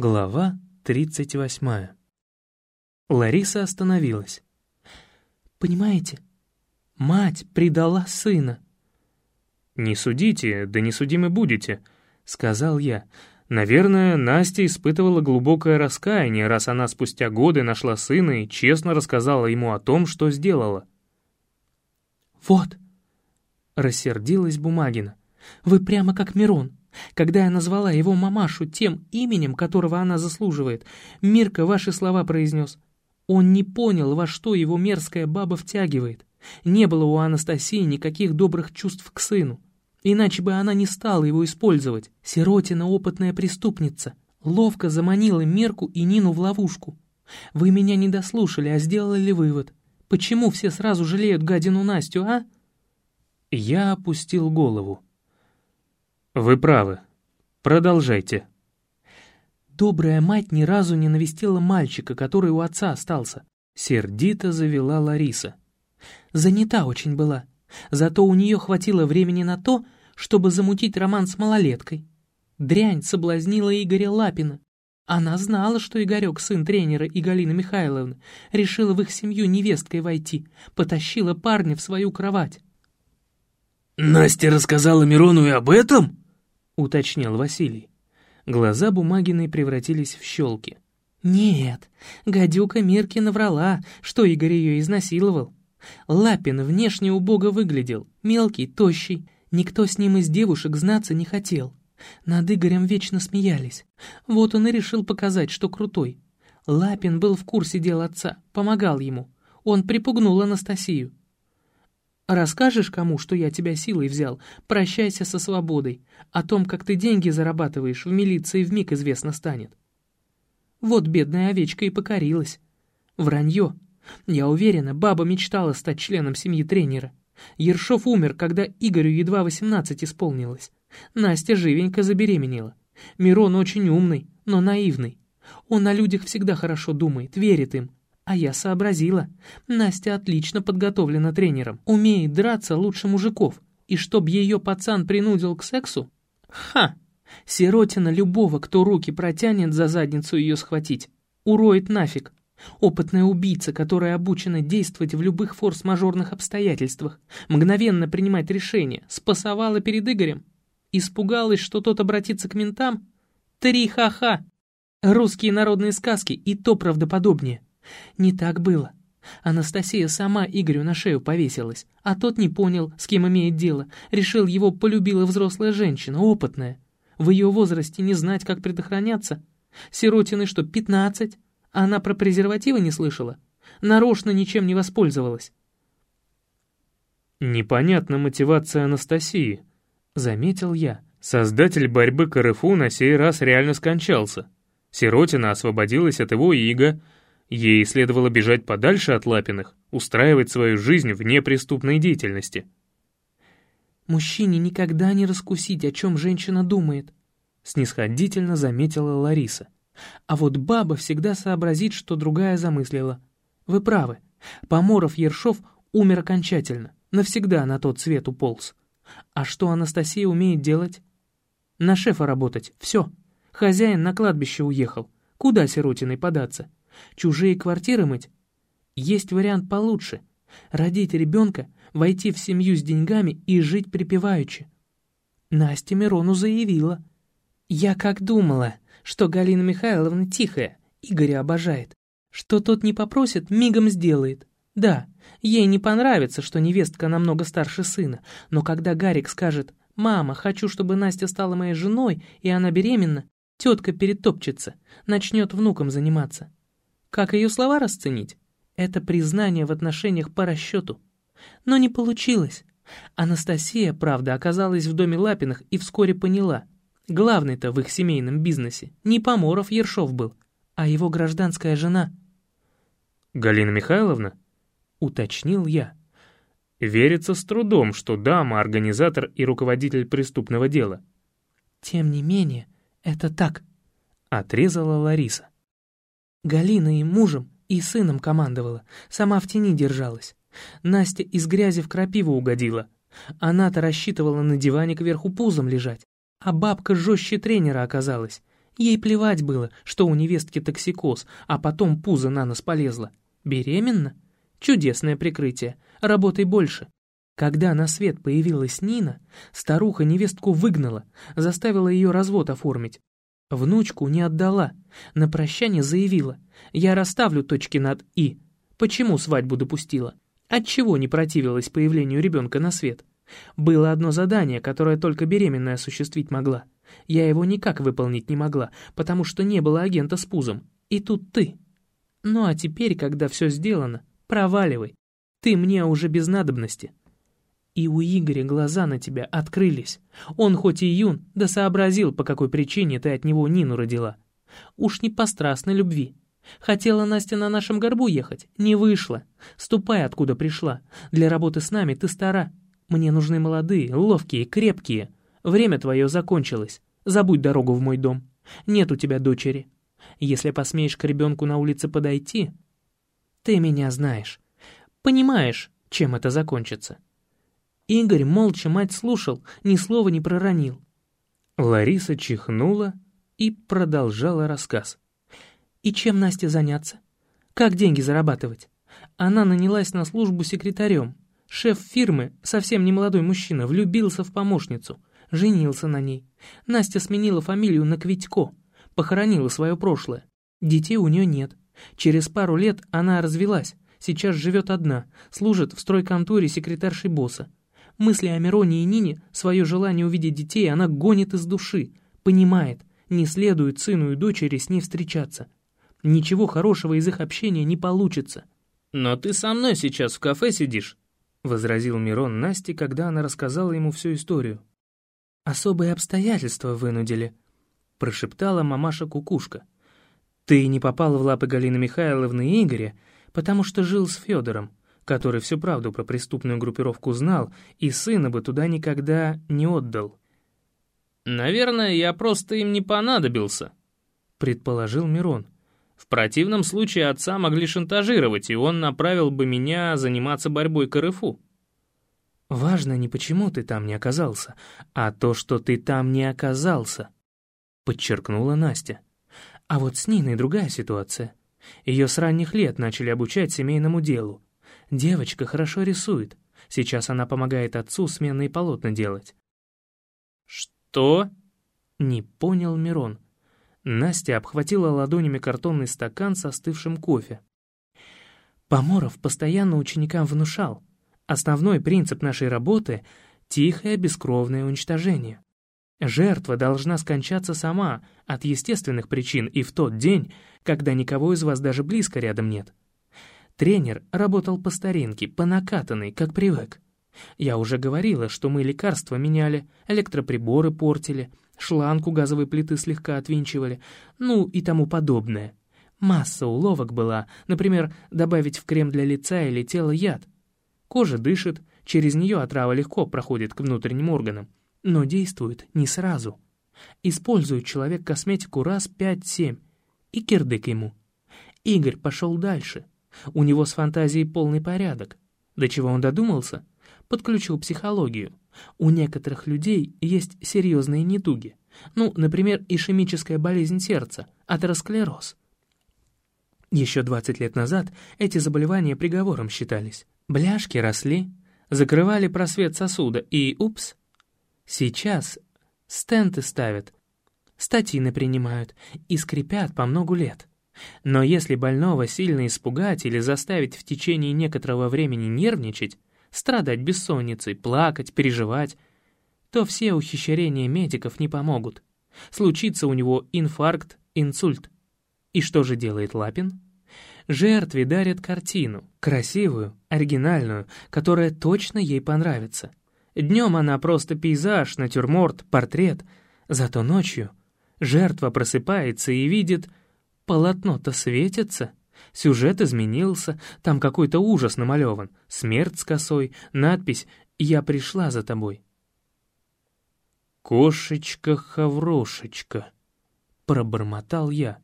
Глава 38. Лариса остановилась. «Понимаете, мать предала сына». «Не судите, да не судимы будете», — сказал я. Наверное, Настя испытывала глубокое раскаяние, раз она спустя годы нашла сына и честно рассказала ему о том, что сделала. «Вот», — рассердилась Бумагина, — «вы прямо как Мирон. Когда я назвала его мамашу тем именем, которого она заслуживает, Мирка ваши слова произнес. Он не понял, во что его мерзкая баба втягивает. Не было у Анастасии никаких добрых чувств к сыну. Иначе бы она не стала его использовать. Сиротина опытная преступница. Ловко заманила Мирку и Нину в ловушку. Вы меня не дослушали, а сделали вывод. Почему все сразу жалеют гадину Настю, а? Я опустил голову. «Вы правы. Продолжайте». Добрая мать ни разу не навестила мальчика, который у отца остался. Сердито завела Лариса. Занята очень была. Зато у нее хватило времени на то, чтобы замутить роман с малолеткой. Дрянь соблазнила Игоря Лапина. Она знала, что Игорек, сын тренера и Галины Михайловны, решила в их семью невесткой войти, потащила парня в свою кровать. «Настя рассказала Мирону и об этом?» Уточнил Василий. Глаза Бумагиной превратились в щелки. «Нет, гадюка Мирки наврала, что Игорь ее изнасиловал. Лапин внешне убого выглядел, мелкий, тощий. Никто с ним из девушек знаться не хотел. Над Игорем вечно смеялись. Вот он и решил показать, что крутой. Лапин был в курсе дел отца, помогал ему. Он припугнул Анастасию. Расскажешь кому, что я тебя силой взял, прощайся со свободой. О том, как ты деньги зарабатываешь, в милиции вмиг известно станет. Вот бедная овечка и покорилась. Вранье. Я уверена, баба мечтала стать членом семьи тренера. Ершов умер, когда Игорю едва восемнадцать исполнилось. Настя живенько забеременела. Мирон очень умный, но наивный. Он о людях всегда хорошо думает, верит им. А я сообразила. Настя отлично подготовлена тренером, умеет драться лучше мужиков. И чтоб ее пацан принудил к сексу? Ха! Сиротина любого, кто руки протянет за задницу ее схватить. Уроет нафиг. Опытная убийца, которая обучена действовать в любых форс-мажорных обстоятельствах, мгновенно принимать решения, спасовала перед Игорем. Испугалась, что тот обратится к ментам? Три ха-ха! Русские народные сказки и то правдоподобнее. Не так было. Анастасия сама Игорю на шею повесилась, а тот не понял, с кем имеет дело, решил его полюбила взрослая женщина, опытная. В ее возрасте не знать, как предохраняться. Сиротины что, пятнадцать? Она про презервативы не слышала? Нарочно ничем не воспользовалась. «Непонятна мотивация Анастасии», — заметил я. Создатель борьбы КРФУ на сей раз реально скончался. Сиротина освободилась от его иго, Ей следовало бежать подальше от Лапиных, устраивать свою жизнь вне преступной деятельности. «Мужчине никогда не раскусить, о чем женщина думает», — снисходительно заметила Лариса. «А вот баба всегда сообразит, что другая замыслила. Вы правы. Поморов-Ершов умер окончательно, навсегда на тот свет уполз. А что Анастасия умеет делать? На шефа работать, все. Хозяин на кладбище уехал. Куда сиротиной податься? Чужие квартиры мыть? Есть вариант получше. Родить ребенка, войти в семью с деньгами и жить припеваючи. Настя Мирону заявила. «Я как думала, что Галина Михайловна тихая, Игоря обожает. Что тот не попросит, мигом сделает. Да, ей не понравится, что невестка намного старше сына, но когда Гарик скажет «Мама, хочу, чтобы Настя стала моей женой, и она беременна», тетка перетопчется, начнет внуком заниматься. Как ее слова расценить? Это признание в отношениях по расчету. Но не получилось. Анастасия, правда, оказалась в доме Лапиных и вскоре поняла. Главный-то в их семейном бизнесе не Поморов Ершов был, а его гражданская жена. «Галина Михайловна?» — уточнил я. Верится с трудом, что дама — организатор и руководитель преступного дела. «Тем не менее, это так», — отрезала Лариса. Галина и мужем, и сыном командовала, сама в тени держалась. Настя из грязи в крапиву угодила. Она-то рассчитывала на диване кверху пузом лежать, а бабка жестче тренера оказалась. Ей плевать было, что у невестки токсикоз, а потом пузо на нос полезла. Беременна? Чудесное прикрытие. Работай больше. Когда на свет появилась Нина, старуха невестку выгнала, заставила ее развод оформить. Внучку не отдала, на прощание заявила. Я расставлю точки над «и». Почему свадьбу допустила? Отчего не противилась появлению ребенка на свет? Было одно задание, которое только беременная осуществить могла. Я его никак выполнить не могла, потому что не было агента с пузом. И тут ты. Ну а теперь, когда все сделано, проваливай. Ты мне уже без надобности. И у Игоря глаза на тебя открылись. Он хоть и юн, да сообразил, по какой причине ты от него Нину родила. Уж не по страстной любви. Хотела Настя на нашем горбу ехать, не вышло. Ступай, откуда пришла. Для работы с нами ты стара. Мне нужны молодые, ловкие, крепкие. Время твое закончилось. Забудь дорогу в мой дом. Нет у тебя дочери. Если посмеешь к ребенку на улице подойти... Ты меня знаешь. Понимаешь, чем это закончится. Игорь молча мать слушал, ни слова не проронил. Лариса чихнула и продолжала рассказ. И чем Насте заняться? Как деньги зарабатывать? Она нанялась на службу секретарем. Шеф фирмы, совсем не молодой мужчина, влюбился в помощницу, женился на ней. Настя сменила фамилию на Квитько, похоронила свое прошлое. Детей у нее нет. Через пару лет она развелась, сейчас живет одна, служит в стройконторе секретаршей босса. Мысли о Мироне и Нине, свое желание увидеть детей она гонит из души, понимает, не следует сыну и дочери с ней встречаться. Ничего хорошего из их общения не получится. «Но ты со мной сейчас в кафе сидишь», — возразил Мирон Насте, когда она рассказала ему всю историю. «Особые обстоятельства вынудили», — прошептала мамаша-кукушка. «Ты не попал в лапы Галины Михайловны и Игоря, потому что жил с Федором который всю правду про преступную группировку знал и сына бы туда никогда не отдал. «Наверное, я просто им не понадобился», — предположил Мирон. «В противном случае отца могли шантажировать, и он направил бы меня заниматься борьбой КРФУ». «Важно не почему ты там не оказался, а то, что ты там не оказался», — подчеркнула Настя. «А вот с Ниной другая ситуация. Ее с ранних лет начали обучать семейному делу. Девочка хорошо рисует. Сейчас она помогает отцу сменные полотна делать». «Что?» — не понял Мирон. Настя обхватила ладонями картонный стакан со остывшим кофе. Поморов постоянно ученикам внушал. Основной принцип нашей работы — тихое бескровное уничтожение. Жертва должна скончаться сама, от естественных причин и в тот день, когда никого из вас даже близко рядом нет. Тренер работал по старинке, по накатанной, как привык. Я уже говорила, что мы лекарства меняли, электроприборы портили, шланг газовой плиты слегка отвинчивали, ну и тому подобное. Масса уловок была, например, добавить в крем для лица или тела яд. Кожа дышит, через нее отрава легко проходит к внутренним органам, но действует не сразу. Использует человек косметику раз пять-семь, и кирдык ему. Игорь пошел дальше — у него с фантазией полный порядок. До чего он додумался? Подключил психологию. У некоторых людей есть серьезные недуги. Ну, например, ишемическая болезнь сердца, атеросклероз. Еще 20 лет назад эти заболевания приговором считались. Бляшки росли, закрывали просвет сосуда и, упс, сейчас стенты ставят, статины принимают и скрипят по многу лет. Но если больного сильно испугать или заставить в течение некоторого времени нервничать, страдать бессонницей, плакать, переживать, то все ухищрения медиков не помогут. Случится у него инфаркт, инсульт. И что же делает Лапин? Жертве дарят картину, красивую, оригинальную, которая точно ей понравится. Днем она просто пейзаж, натюрморт, портрет, зато ночью жертва просыпается и видит Полотно-то светится. Сюжет изменился, там какой-то ужас намалеван. Смерть с косой, надпись «Я пришла за тобой». «Кошечка-хаврошечка», — пробормотал я.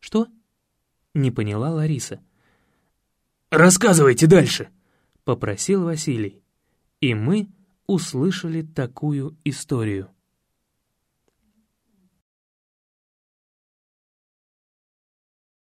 «Что?» — не поняла Лариса. «Рассказывайте дальше», — попросил Василий. И мы услышали такую историю.